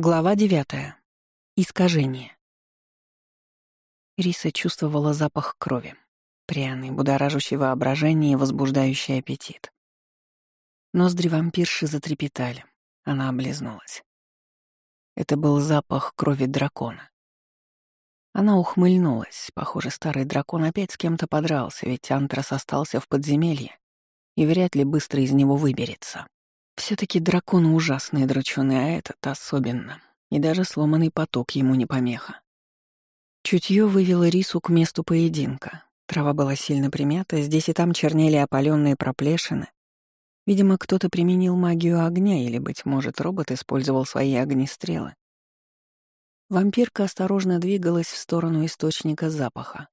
Глава девятая. Искажение. Риса чувствовала запах крови. Пряный, будоражащий воображение и возбуждающий аппетит. Ноздри вампирши затрепетали. Она облизнулась. Это был запах крови дракона. Она ухмыльнулась. Похоже, старый дракон опять с кем-то подрался, ведь Антрас остался в подземелье и вряд ли быстро из него выберется все таки драконы ужасные драчуны, а этот особенно. И даже сломанный поток ему не помеха. Чутье вывело рису к месту поединка. Трава была сильно примята, здесь и там чернели опаленные проплешины. Видимо, кто-то применил магию огня или, быть может, робот использовал свои огнестрелы. Вампирка осторожно двигалась в сторону источника запаха.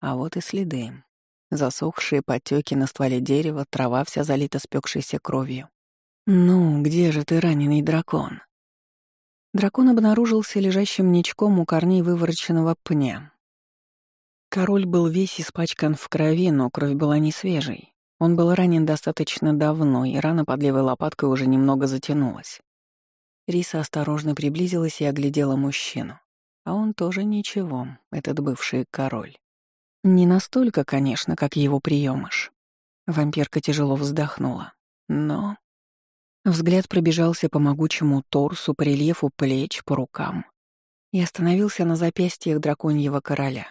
А вот и следы. Засохшие потеки на стволе дерева, трава вся залита спекшейся кровью. «Ну, где же ты, раненый дракон?» Дракон обнаружился лежащим ничком у корней вывороченного пня. Король был весь испачкан в крови, но кровь была не свежей. Он был ранен достаточно давно, и рана под левой лопаткой уже немного затянулась. Риса осторожно приблизилась и оглядела мужчину. А он тоже ничего, этот бывший король. Не настолько, конечно, как его приемыш. Вампирка тяжело вздохнула. Но Взгляд пробежался по могучему торсу, по рельефу плеч, по рукам. И остановился на запястьях драконьего короля.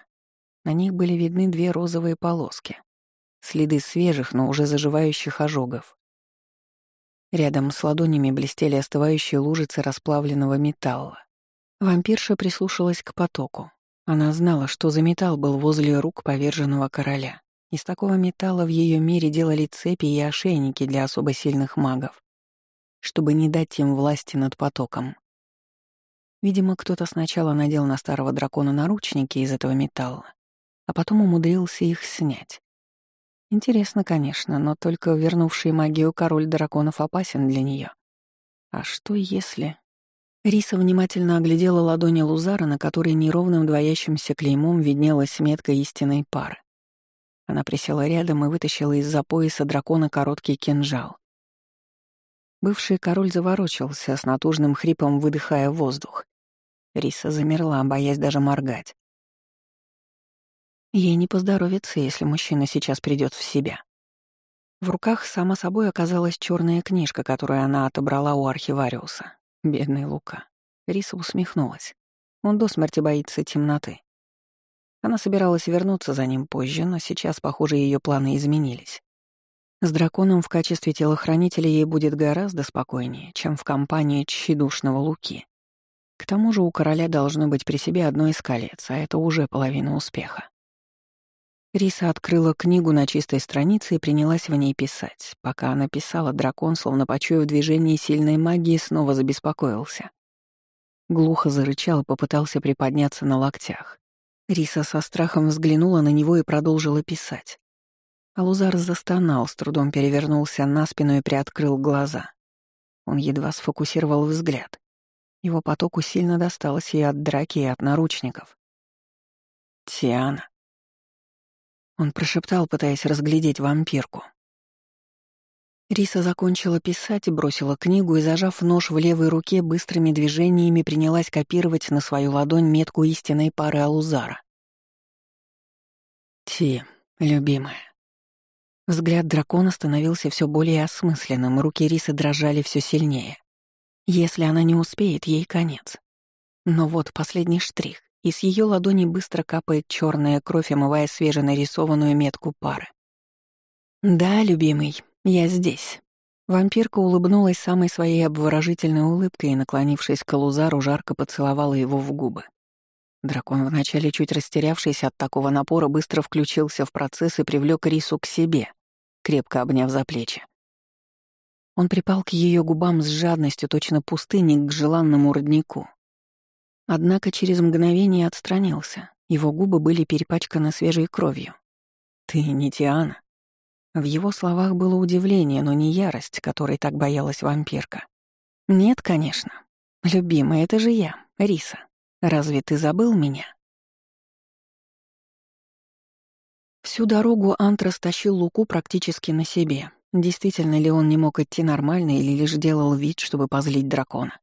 На них были видны две розовые полоски. Следы свежих, но уже заживающих ожогов. Рядом с ладонями блестели остывающие лужицы расплавленного металла. Вампирша прислушалась к потоку. Она знала, что за металл был возле рук поверженного короля. Из такого металла в ее мире делали цепи и ошейники для особо сильных магов чтобы не дать им власти над потоком. Видимо, кто-то сначала надел на старого дракона наручники из этого металла, а потом умудрился их снять. Интересно, конечно, но только вернувший магию король драконов опасен для нее. А что если... Риса внимательно оглядела ладони Лузара, на которой неровным двоящимся клеймом виднелась метка истинной пары. Она присела рядом и вытащила из-за пояса дракона короткий кинжал. Бывший король заворочился, с натужным хрипом выдыхая воздух. Риса замерла, боясь даже моргать. Ей не поздоровится, если мужчина сейчас придет в себя. В руках, само собой, оказалась черная книжка, которую она отобрала у архивариуса. Бедный Лука. Риса усмехнулась. Он до смерти боится темноты. Она собиралась вернуться за ним позже, но сейчас, похоже, ее планы изменились. С драконом в качестве телохранителя ей будет гораздо спокойнее, чем в компании тщедушного Луки. К тому же у короля должно быть при себе одно из колец, а это уже половина успеха. Риса открыла книгу на чистой странице и принялась в ней писать. Пока она писала, дракон, словно почуяв движение сильной магии, снова забеспокоился. Глухо зарычал и попытался приподняться на локтях. Риса со страхом взглянула на него и продолжила писать. Алузар застонал, с трудом перевернулся на спину и приоткрыл глаза. Он едва сфокусировал взгляд. Его потоку сильно досталось и от драки, и от наручников. «Тиана». Он прошептал, пытаясь разглядеть вампирку. Риса закончила писать, бросила книгу и, зажав нож в левой руке, быстрыми движениями принялась копировать на свою ладонь метку истинной пары Алузара. «Ти, любимая, Взгляд дракона становился все более осмысленным, руки Рисы дрожали все сильнее. Если она не успеет, ей конец. Но вот последний штрих, и с ее ладони быстро капает черная кровь, омывая свеженарисованную метку пары. «Да, любимый, я здесь». Вампирка улыбнулась самой своей обворожительной улыбкой и, наклонившись к Лузару, жарко поцеловала его в губы. Дракон, вначале чуть растерявшийся от такого напора, быстро включился в процесс и привлек Рису к себе, крепко обняв за плечи. Он припал к ее губам с жадностью точно пустыни к желанному роднику. Однако через мгновение отстранился. Его губы были перепачканы свежей кровью. «Ты не Тиана?» В его словах было удивление, но не ярость, которой так боялась вампирка. «Нет, конечно. Любимая, это же я, Риса. Разве ты забыл меня?» Всю дорогу Антрас тащил Луку практически на себе. Действительно ли он не мог идти нормально или лишь делал вид, чтобы позлить дракона?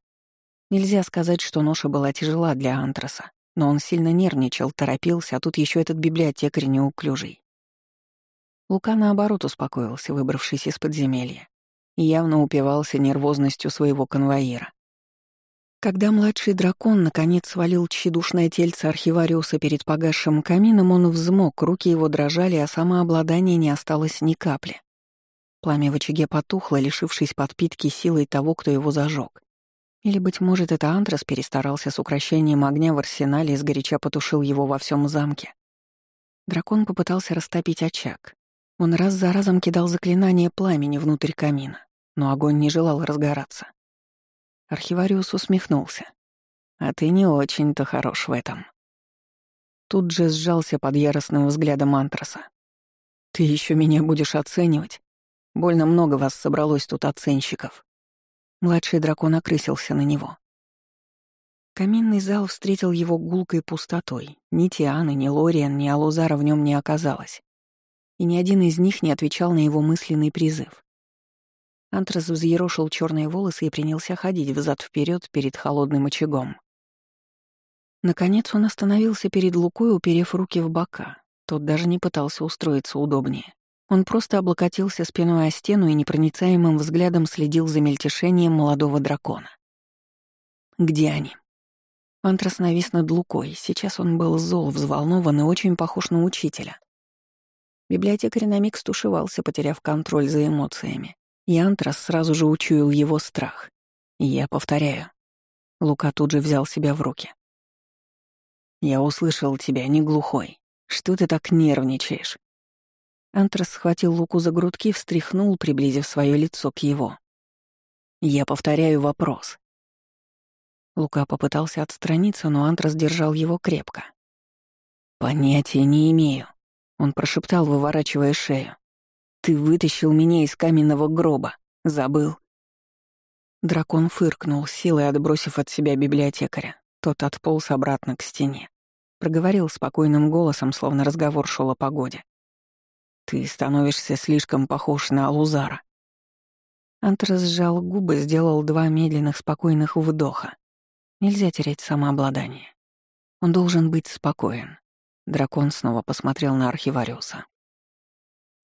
Нельзя сказать, что ноша была тяжела для антраса, но он сильно нервничал, торопился, а тут еще этот библиотекарь неуклюжий. Лука, наоборот, успокоился, выбравшись из подземелья, и явно упивался нервозностью своего конвоира. Когда младший дракон наконец свалил тщедушное тельце архивариуса перед погасшим камином, он взмок, руки его дрожали, а самообладания не осталось ни капли. Пламя в очаге потухло, лишившись подпитки силой того, кто его зажег. Или, быть может, это Антрас перестарался с украшением огня в арсенале и сгоряча потушил его во всем замке. Дракон попытался растопить очаг. Он раз за разом кидал заклинание пламени внутрь камина, но огонь не желал разгораться. Архивариус усмехнулся. «А ты не очень-то хорош в этом». Тут же сжался под яростным взглядом Антраса. «Ты еще меня будешь оценивать? Больно много вас собралось тут оценщиков». Младший дракон окрысился на него. Каминный зал встретил его гулкой пустотой. Ни Тианы, ни Лориан, ни Алузара в нем не оказалось. И ни один из них не отвечал на его мысленный призыв. Антрас взъерошил черные волосы и принялся ходить взад вперед перед холодным очагом. Наконец он остановился перед Лукой, уперев руки в бока. Тот даже не пытался устроиться удобнее. Он просто облокотился спиной о стену и непроницаемым взглядом следил за мельтешением молодого дракона. «Где они?» Антрас навис над Лукой. Сейчас он был зол, взволнован и очень похож на учителя. Библиотекарь на миг стушевался, потеряв контроль за эмоциями. И Антрас сразу же учуял его страх. я повторяю. Лука тут же взял себя в руки. «Я услышал тебя, не глухой. Что ты так нервничаешь?» Антрас схватил Луку за грудки, встряхнул, приблизив свое лицо к его. «Я повторяю вопрос». Лука попытался отстраниться, но Антрас держал его крепко. «Понятия не имею», — он прошептал, выворачивая шею. Ты вытащил меня из каменного гроба. Забыл?» Дракон фыркнул, силой отбросив от себя библиотекаря. Тот отполз обратно к стене. Проговорил спокойным голосом, словно разговор шел о погоде. «Ты становишься слишком похож на Алузара». Антрас сжал губы, сделал два медленных спокойных вдоха. Нельзя терять самообладание. Он должен быть спокоен. Дракон снова посмотрел на архивариуса.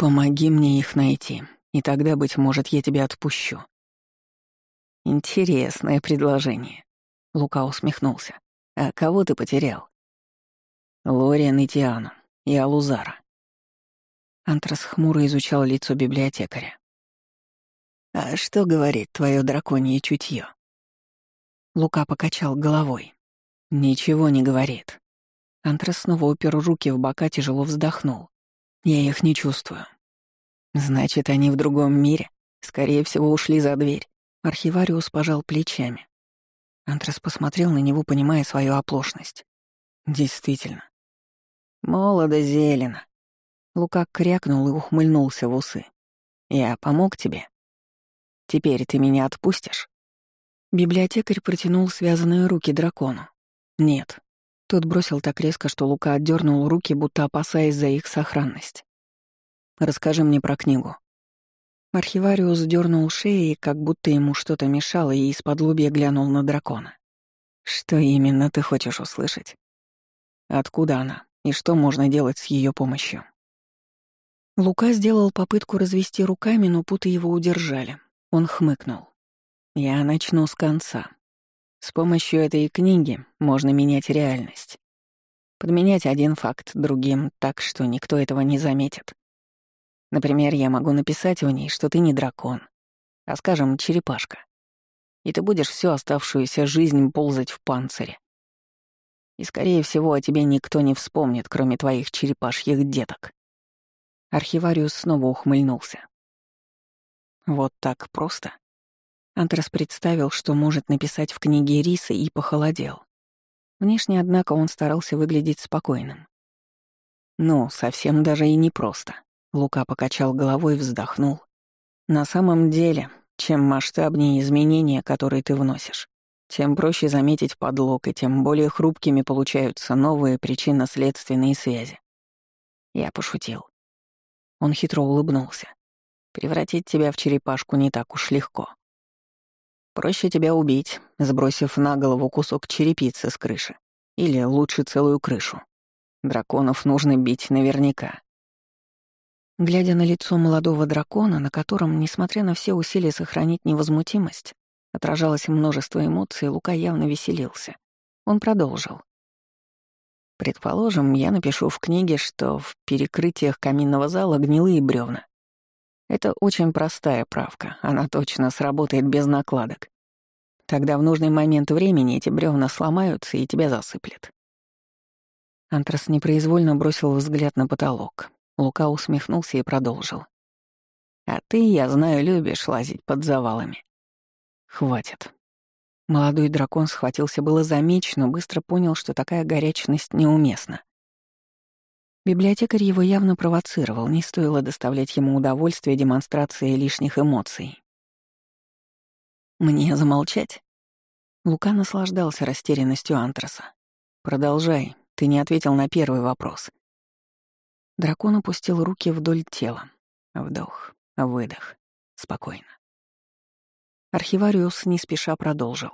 Помоги мне их найти, и тогда, быть может, я тебя отпущу. Интересное предложение. Лука усмехнулся. А кого ты потерял? Лориан и Тиану, и Алузара. Антрас хмуро изучал лицо библиотекаря. «А что говорит твое драконье чутье?» Лука покачал головой. «Ничего не говорит». Антрас снова упер руки в бока, тяжело вздохнул. «Я их не чувствую. Значит, они в другом мире. Скорее всего, ушли за дверь. Архивариус пожал плечами. Антрас посмотрел на него, понимая свою оплошность. Действительно. Молодо зелено. Лука крякнул и ухмыльнулся в усы. Я помог тебе. Теперь ты меня отпустишь? Библиотекарь протянул связанные руки дракону. Нет. Тот бросил так резко, что Лука отдернул руки, будто опасаясь за их сохранность. Расскажи мне про книгу». Архивариус дернул шеей, как будто ему что-то мешало, и из-под лобья глянул на дракона. «Что именно ты хочешь услышать? Откуда она? И что можно делать с ее помощью?» Лука сделал попытку развести руками, но путы его удержали. Он хмыкнул. «Я начну с конца. С помощью этой книги можно менять реальность. Подменять один факт другим так, что никто этого не заметит. Например, я могу написать в ней, что ты не дракон, а, скажем, черепашка. И ты будешь всю оставшуюся жизнь ползать в панцире. И, скорее всего, о тебе никто не вспомнит, кроме твоих черепашьих деток. Архивариус снова ухмыльнулся. Вот так просто. Антрас представил, что может написать в книге Риса, и похолодел. Внешне, однако, он старался выглядеть спокойным. Ну, совсем даже и непросто. Лука покачал головой и вздохнул. «На самом деле, чем масштабнее изменения, которые ты вносишь, тем проще заметить подлог, и тем более хрупкими получаются новые причинно-следственные связи». Я пошутил. Он хитро улыбнулся. «Превратить тебя в черепашку не так уж легко». Проще тебя убить, сбросив на голову кусок черепицы с крыши. Или лучше целую крышу. Драконов нужно бить наверняка. Глядя на лицо молодого дракона, на котором, несмотря на все усилия сохранить невозмутимость, отражалось множество эмоций, Лука явно веселился. Он продолжил. Предположим, я напишу в книге, что в перекрытиях каминного зала гнилые бревна. Это очень простая правка, она точно сработает без накладок. Тогда в нужный момент времени эти бревна сломаются и тебя засыплет. Антрас непроизвольно бросил взгляд на потолок. Лука усмехнулся и продолжил. «А ты, я знаю, любишь лазить под завалами». «Хватит». Молодой дракон схватился было за меч, но быстро понял, что такая горячность неуместна. Библиотекарь его явно провоцировал, не стоило доставлять ему удовольствие демонстрации лишних эмоций. «Мне замолчать?» Лука наслаждался растерянностью Антраса. «Продолжай, ты не ответил на первый вопрос». Дракон опустил руки вдоль тела. Вдох, выдох. Спокойно. Архивариус не спеша продолжил.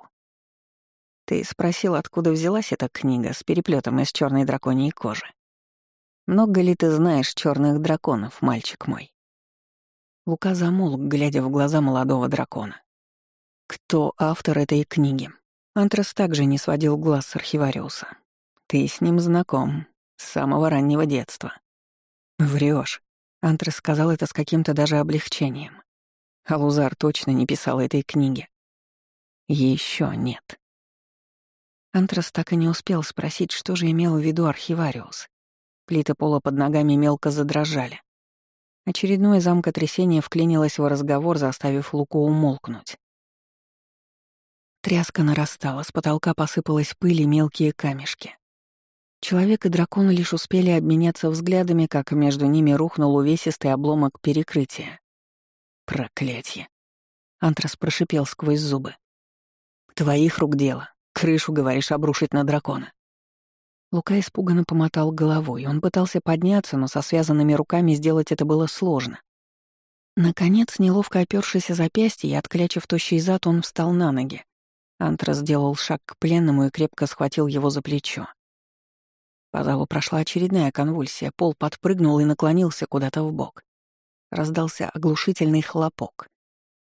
«Ты спросил, откуда взялась эта книга с переплетом из черной драконьей кожи. Много ли ты знаешь черных драконов, мальчик мой?» Лука замолк, глядя в глаза молодого дракона. «Кто автор этой книги?» Антрас также не сводил глаз с архивариуса. «Ты с ним знаком, с самого раннего детства. Врешь. Антрес сказал это с каким-то даже облегчением. Алузар точно не писал этой книги. Еще нет. Антрас так и не успел спросить, что же имел в виду архивариус. Плиты пола под ногами мелко задрожали. Очередное замкотрясение вклинилось в разговор, заставив Луку умолкнуть. Тряска нарастала, с потолка посыпалась пыль и мелкие камешки. Человек и дракон лишь успели обменяться взглядами, как между ними рухнул увесистый обломок перекрытия. Проклятье. Антрас прошипел сквозь зубы. «Твоих рук дело. Крышу, говоришь, обрушить на дракона». Лука испуганно помотал головой. Он пытался подняться, но со связанными руками сделать это было сложно. Наконец, неловко опёршись о запястье и отклячив тощий зад, он встал на ноги. Антрас сделал шаг к пленному и крепко схватил его за плечо. По залу прошла очередная конвульсия, пол подпрыгнул и наклонился куда-то в бок. Раздался оглушительный хлопок.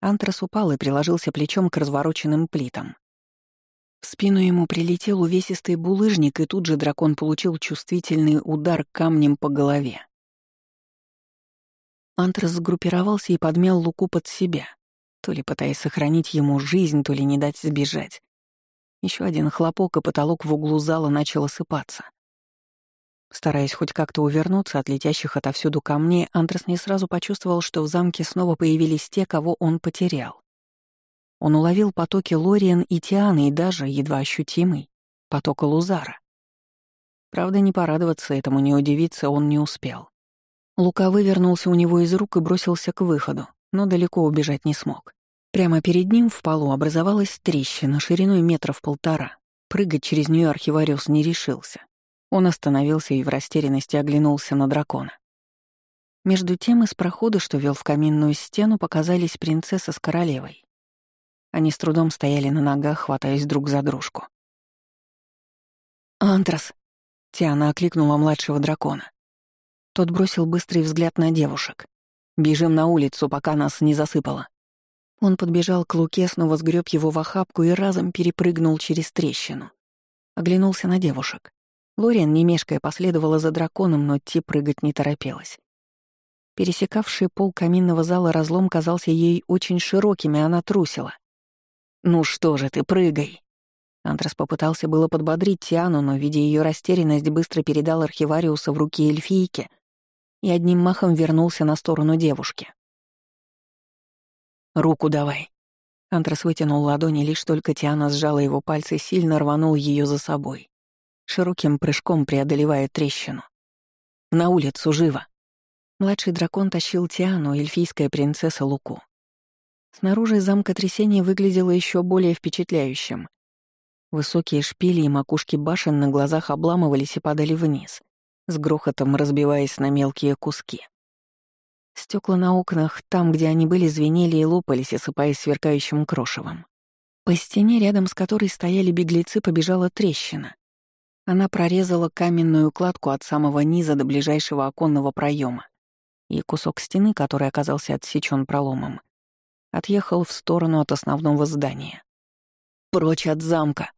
Антрас упал и приложился плечом к развороченным плитам. В спину ему прилетел увесистый булыжник, и тут же дракон получил чувствительный удар камнем по голове. Антрас сгруппировался и подмял Луку под себя, то ли пытаясь сохранить ему жизнь, то ли не дать сбежать. Еще один хлопок, и потолок в углу зала начал осыпаться. Стараясь хоть как-то увернуться от летящих отовсюду камней, Андрес не сразу почувствовал, что в замке снова появились те, кого он потерял. Он уловил потоки Лориан и Тианы и даже, едва ощутимый, поток Лузара. Правда, не порадоваться этому, не удивиться он не успел. Лука вывернулся у него из рук и бросился к выходу, но далеко убежать не смог. Прямо перед ним в полу образовалась трещина шириной метров полтора. Прыгать через нее архивариус не решился. Он остановился и в растерянности оглянулся на дракона. Между тем из прохода, что вел в каминную стену, показались принцесса с королевой. Они с трудом стояли на ногах, хватаясь друг за дружку. «Антрас!» — Тиана окликнула младшего дракона. Тот бросил быстрый взгляд на девушек. «Бежим на улицу, пока нас не засыпало». Он подбежал к Луке, снова сгреб его в охапку и разом перепрыгнул через трещину. Оглянулся на девушек. Лориан, не мешкая, последовала за драконом, но Ти прыгать не торопилась. Пересекавший пол каминного зала разлом казался ей очень широким, и она трусила. «Ну что же ты, прыгай!» Антрас попытался было подбодрить Тиану, но, видя ее растерянность, быстро передал архивариуса в руки эльфийки и одним махом вернулся на сторону девушки. «Руку давай!» Антрас вытянул ладони, лишь только Тиана сжала его пальцы, сильно рванул ее за собой широким прыжком преодолевая трещину. «На улицу, живо!» Младший дракон тащил Тиану, эльфийская принцесса Луку. Снаружи замка трясения выглядело еще более впечатляющим. Высокие шпили и макушки башен на глазах обламывались и падали вниз, с грохотом разбиваясь на мелкие куски. Стекла на окнах, там, где они были, звенели и лопались, осыпаясь сверкающим крошевом. По стене, рядом с которой стояли беглецы, побежала трещина. Она прорезала каменную кладку от самого низа до ближайшего оконного проема, и кусок стены, который оказался отсечен проломом, отъехал в сторону от основного здания. «Прочь от замка!»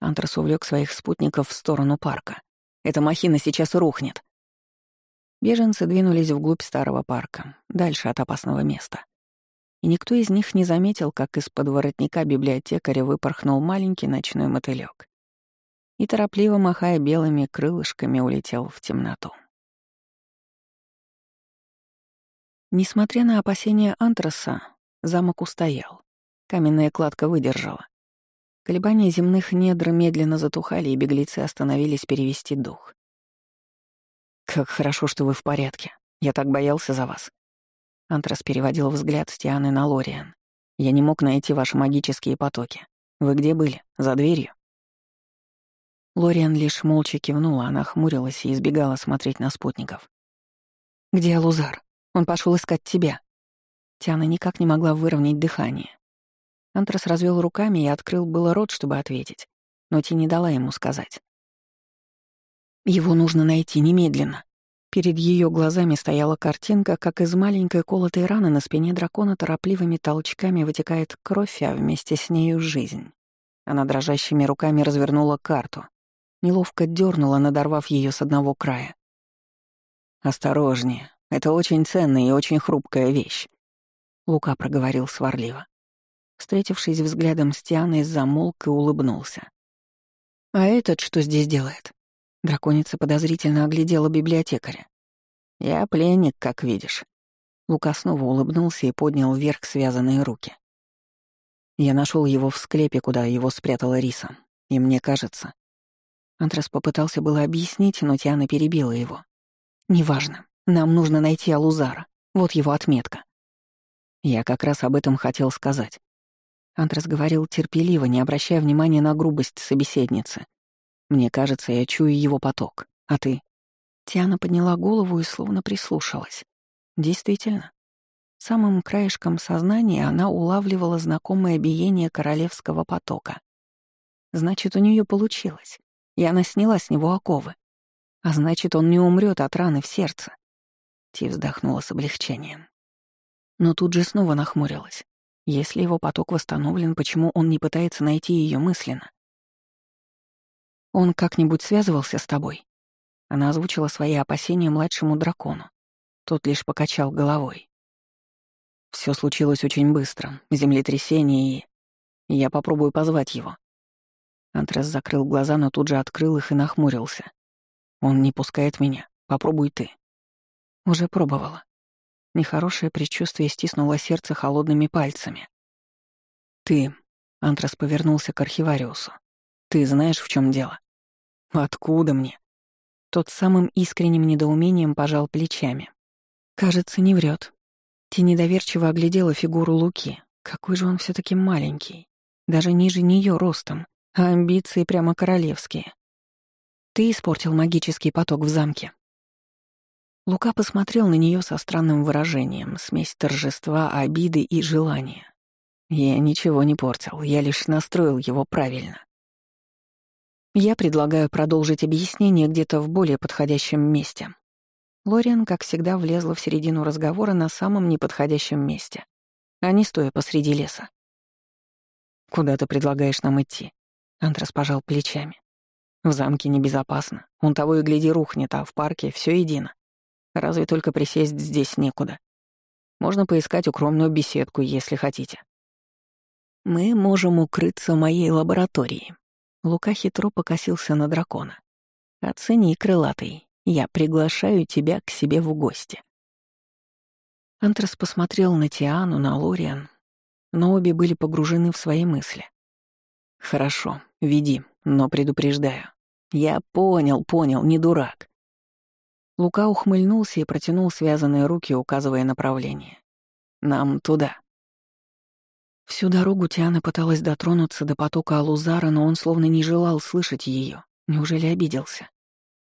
Антрас увлек своих спутников в сторону парка. «Эта махина сейчас рухнет!» Беженцы двинулись вглубь старого парка, дальше от опасного места. И никто из них не заметил, как из-под воротника библиотекаря выпорхнул маленький ночной мотылёк и, торопливо махая белыми крылышками, улетел в темноту. Несмотря на опасения Антраса, замок устоял. Каменная кладка выдержала. Колебания земных недр медленно затухали, и беглецы остановились перевести дух. «Как хорошо, что вы в порядке. Я так боялся за вас». Антрас переводил взгляд с Тианы на Лориан. «Я не мог найти ваши магические потоки. Вы где были? За дверью?» Лориан лишь молча кивнула, она хмурилась и избегала смотреть на спутников. «Где Алузар? Он пошел искать тебя». Тиана никак не могла выровнять дыхание. Антрас развел руками и открыл было рот, чтобы ответить, но Ти не дала ему сказать. «Его нужно найти немедленно». Перед ее глазами стояла картинка, как из маленькой колотой раны на спине дракона торопливыми толчками вытекает кровь, а вместе с нею жизнь. Она дрожащими руками развернула карту, неловко дернула, надорвав ее с одного края. «Осторожнее, это очень ценная и очень хрупкая вещь», — Лука проговорил сварливо. Встретившись взглядом с Тианой, замолк и улыбнулся. «А этот что здесь делает?» Драконица подозрительно оглядела библиотекаря. «Я пленник, как видишь». Лука снова улыбнулся и поднял вверх связанные руки. Я нашел его в склепе, куда его спрятала Риса. И мне кажется... Антрас попытался было объяснить, но Тиана перебила его. «Неважно. Нам нужно найти Алузара. Вот его отметка». Я как раз об этом хотел сказать. Антрас говорил терпеливо, не обращая внимания на грубость собеседницы. «Мне кажется, я чую его поток. А ты?» Тиана подняла голову и словно прислушалась. Действительно. Самым краешком сознания она улавливала знакомое биение королевского потока. Значит, у нее получилось, и она сняла с него оковы. А значит, он не умрет от раны в сердце. Ти вздохнула с облегчением. Но тут же снова нахмурилась. Если его поток восстановлен, почему он не пытается найти ее мысленно? «Он как-нибудь связывался с тобой?» Она озвучила свои опасения младшему дракону. Тот лишь покачал головой. Все случилось очень быстро. Землетрясение и... Я попробую позвать его. Антрас закрыл глаза, но тут же открыл их и нахмурился. Он не пускает меня. Попробуй ты. Уже пробовала. Нехорошее предчувствие стиснуло сердце холодными пальцами. «Ты...» — Антрас повернулся к архивариусу. «Ты знаешь, в чем дело?» «Откуда мне?» Тот самым искренним недоумением пожал плечами. «Кажется, не врет. Ти недоверчиво оглядела фигуру Луки. Какой же он все таки маленький. Даже ниже нее ростом, а амбиции прямо королевские. Ты испортил магический поток в замке. Лука посмотрел на нее со странным выражением, смесь торжества, обиды и желания. Я ничего не портил, я лишь настроил его правильно. Я предлагаю продолжить объяснение где-то в более подходящем месте. Лориан, как всегда, влезла в середину разговора на самом неподходящем месте, а не стоя посреди леса. «Куда ты предлагаешь нам идти?» Антрас пожал плечами. «В замке небезопасно. Он того и гляди рухнет, а в парке все едино. Разве только присесть здесь некуда. Можно поискать укромную беседку, если хотите. Мы можем укрыться в моей лаборатории. Лука хитро покосился на дракона. Оцени, крылатый, я приглашаю тебя к себе в гости. Антрас посмотрел на Тиану, на Лориан, но обе были погружены в свои мысли. «Хорошо, веди, но предупреждаю. Я понял, понял, не дурак. Лука ухмыльнулся и протянул связанные руки, указывая направление. «Нам туда». Всю дорогу Тиана пыталась дотронуться до потока Алузара, но он словно не желал слышать ее. Неужели обиделся?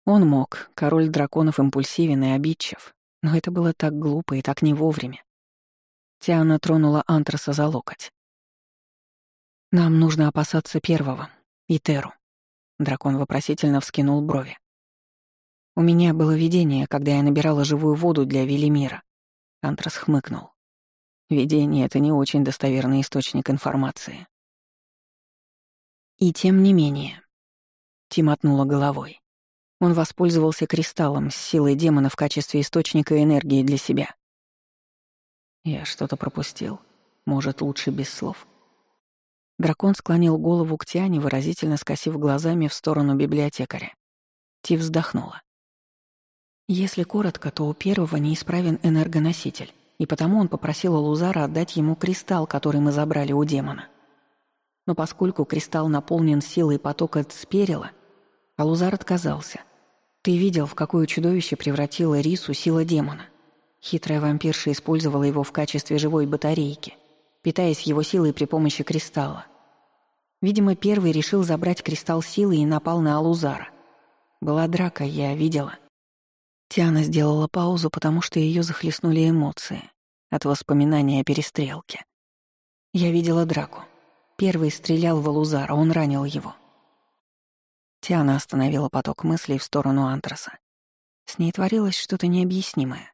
Он мог, король драконов импульсивен и обидчив, но это было так глупо и так не вовремя. Тиана тронула Антраса за локоть. Нам нужно опасаться первого, Итеру. Дракон вопросительно вскинул брови. У меня было видение, когда я набирала живую воду для Велимира. Антрас хмыкнул. Видение — это не очень достоверный источник информации. И тем не менее. Тим отнула головой. Он воспользовался кристаллом с силой демона в качестве источника энергии для себя. Я что-то пропустил. Может, лучше без слов. Дракон склонил голову к Тиане, выразительно скосив глазами в сторону библиотекаря. Ти вздохнула. Если коротко, то у первого неисправен энергоноситель, и потому он попросил Лузара отдать ему кристалл, который мы забрали у демона. Но поскольку кристалл наполнен силой потока Цперила, Алузар отказался. Ты видел, в какое чудовище превратила Рису сила демона. Хитрая вампирша использовала его в качестве живой батарейки, питаясь его силой при помощи кристалла. Видимо, первый решил забрать кристалл силы и напал на Алузара. Была драка, я видела. Тиана сделала паузу, потому что ее захлестнули эмоции от воспоминания о перестрелке. Я видела драку. Первый стрелял в Алузара, он ранил его. Тиана остановила поток мыслей в сторону Антраса. С ней творилось что-то необъяснимое.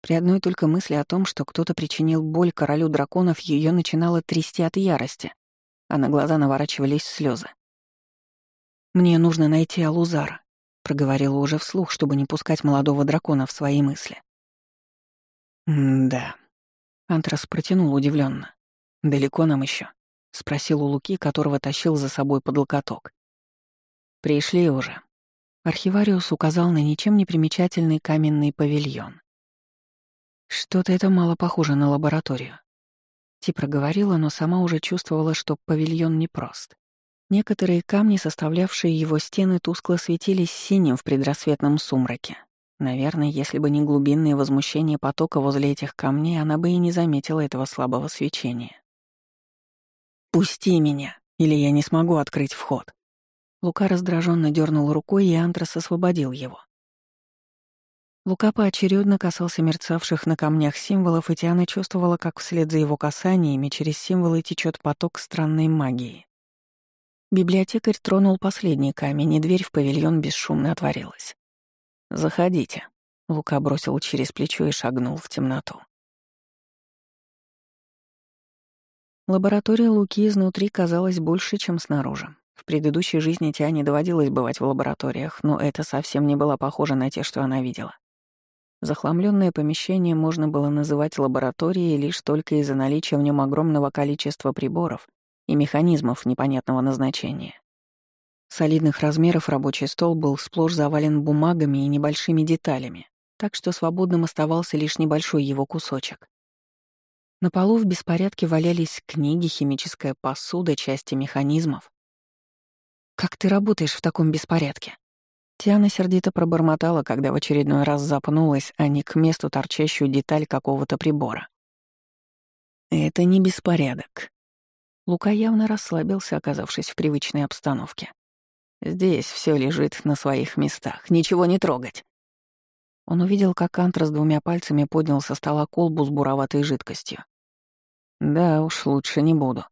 При одной только мысли о том, что кто-то причинил боль королю драконов, ее начинало трясти от ярости, а на глаза наворачивались слезы. «Мне нужно найти Алузара», проговорила уже вслух, чтобы не пускать молодого дракона в свои мысли. «Да». Антрас протянул удивленно. «Далеко нам еще? спросил у Луки, которого тащил за собой под локоток. «Пришли уже». Архивариус указал на ничем не примечательный каменный павильон. Что-то это мало похоже на лабораторию. Ти проговорила, но сама уже чувствовала, что павильон непрост. Некоторые камни, составлявшие его стены, тускло светились синим в предрассветном сумраке. Наверное, если бы не глубинное возмущение потока возле этих камней, она бы и не заметила этого слабого свечения. «Пусти меня, или я не смогу открыть вход». Лука раздраженно дернул рукой, и Антрас освободил его. Лука поочередно касался мерцавших на камнях символов, и Тиана чувствовала, как вслед за его касаниями через символы течет поток странной магии. Библиотекарь тронул последний камень, и дверь в павильон бесшумно отворилась. «Заходите», — Лука бросил через плечо и шагнул в темноту. Лаборатория Луки изнутри казалась больше, чем снаружи. В предыдущей жизни Тиане доводилось бывать в лабораториях, но это совсем не было похоже на те, что она видела. Захламленное помещение можно было называть лабораторией лишь только из-за наличия в нем огромного количества приборов и механизмов непонятного назначения. Солидных размеров рабочий стол был сплошь завален бумагами и небольшими деталями, так что свободным оставался лишь небольшой его кусочек. На полу в беспорядке валялись книги, химическая посуда, части механизмов. «Как ты работаешь в таком беспорядке?» Тиана сердито пробормотала, когда в очередной раз запнулась, а не к месту торчащую деталь какого-то прибора. «Это не беспорядок. Лука явно расслабился, оказавшись в привычной обстановке. «Здесь все лежит на своих местах, ничего не трогать». Он увидел, как Антра с двумя пальцами поднял со стола колбу с буроватой жидкостью. «Да уж, лучше не буду».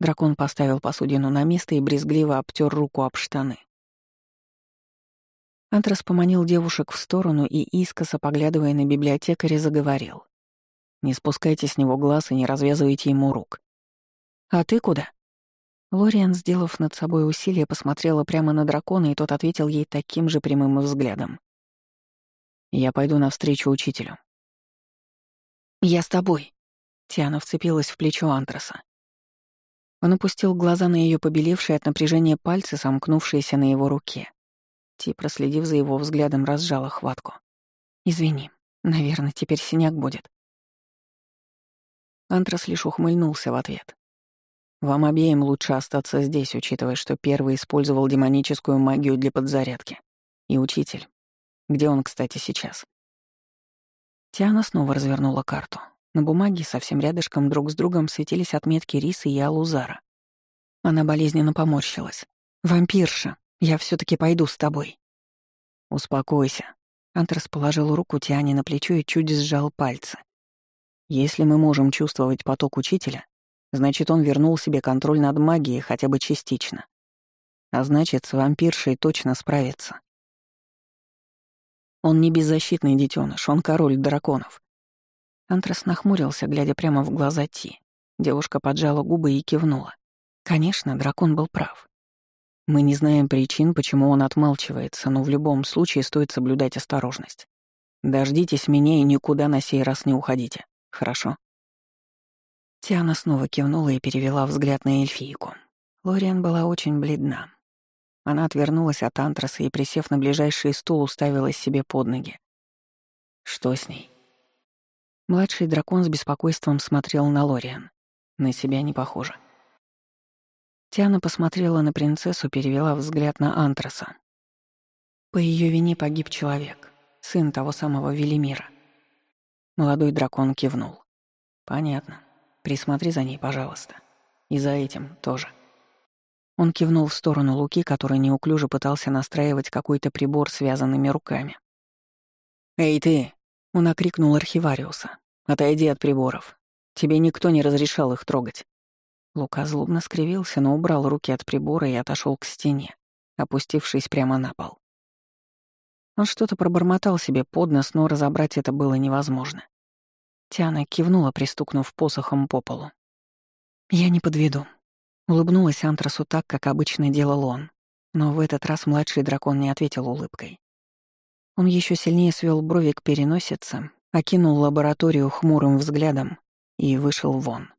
Дракон поставил посудину на место и брезгливо обтер руку об штаны. Антрас поманил девушек в сторону и, искоса поглядывая на библиотекаря, заговорил. «Не спускайте с него глаз и не развязывайте ему рук. «А ты куда?» Лориан, сделав над собой усилие, посмотрела прямо на дракона, и тот ответил ей таким же прямым взглядом. «Я пойду навстречу учителю». «Я с тобой», — Тиана вцепилась в плечо Антраса. Он опустил глаза на ее побелевшие от напряжения пальцы, сомкнувшиеся на его руке. Ти, проследив за его взглядом, разжала хватку. «Извини, наверное, теперь синяк будет». Антрас лишь ухмыльнулся в ответ. Вам обеим лучше остаться здесь, учитывая, что первый использовал демоническую магию для подзарядки. И учитель. Где он, кстати, сейчас? Тиана снова развернула карту. На бумаге совсем рядышком друг с другом светились отметки Рисы и Алузара. Она болезненно поморщилась. «Вампирша, я все таки пойду с тобой». «Успокойся». Антрас положил руку Тиане на плечо и чуть сжал пальцы. «Если мы можем чувствовать поток учителя, Значит, он вернул себе контроль над магией хотя бы частично. А значит, с вампиршей точно справится. Он не беззащитный детеныш, он король драконов. Антрас нахмурился, глядя прямо в глаза Ти. Девушка поджала губы и кивнула. Конечно, дракон был прав. Мы не знаем причин, почему он отмалчивается, но в любом случае стоит соблюдать осторожность. Дождитесь меня и никуда на сей раз не уходите. Хорошо?» Тиана снова кивнула и перевела взгляд на эльфийку. Лориан была очень бледна. Она отвернулась от антраса и, присев на ближайший стул, уставилась себе под ноги. «Что с ней?» Младший дракон с беспокойством смотрел на Лориан. На себя не похоже. Тиана посмотрела на принцессу, перевела взгляд на Антраса. По ее вине погиб человек, сын того самого Велимира. Молодой дракон кивнул. «Понятно. Присмотри за ней, пожалуйста. И за этим тоже». Он кивнул в сторону Луки, который неуклюже пытался настраивать какой-то прибор связанными руками. «Эй, ты!» — он окрикнул архивариуса. «Отойди от приборов. Тебе никто не разрешал их трогать». Лука злобно скривился, но убрал руки от прибора и отошел к стене, опустившись прямо на пол. Он что-то пробормотал себе под нос, но разобрать это было невозможно. Тиана кивнула, пристукнув посохом по полу. «Я не подведу». Улыбнулась Антрасу так, как обычно делал он. Но в этот раз младший дракон не ответил улыбкой. Он еще сильнее свел брови к переносице, окинул лабораторию хмурым взглядом и вышел вон.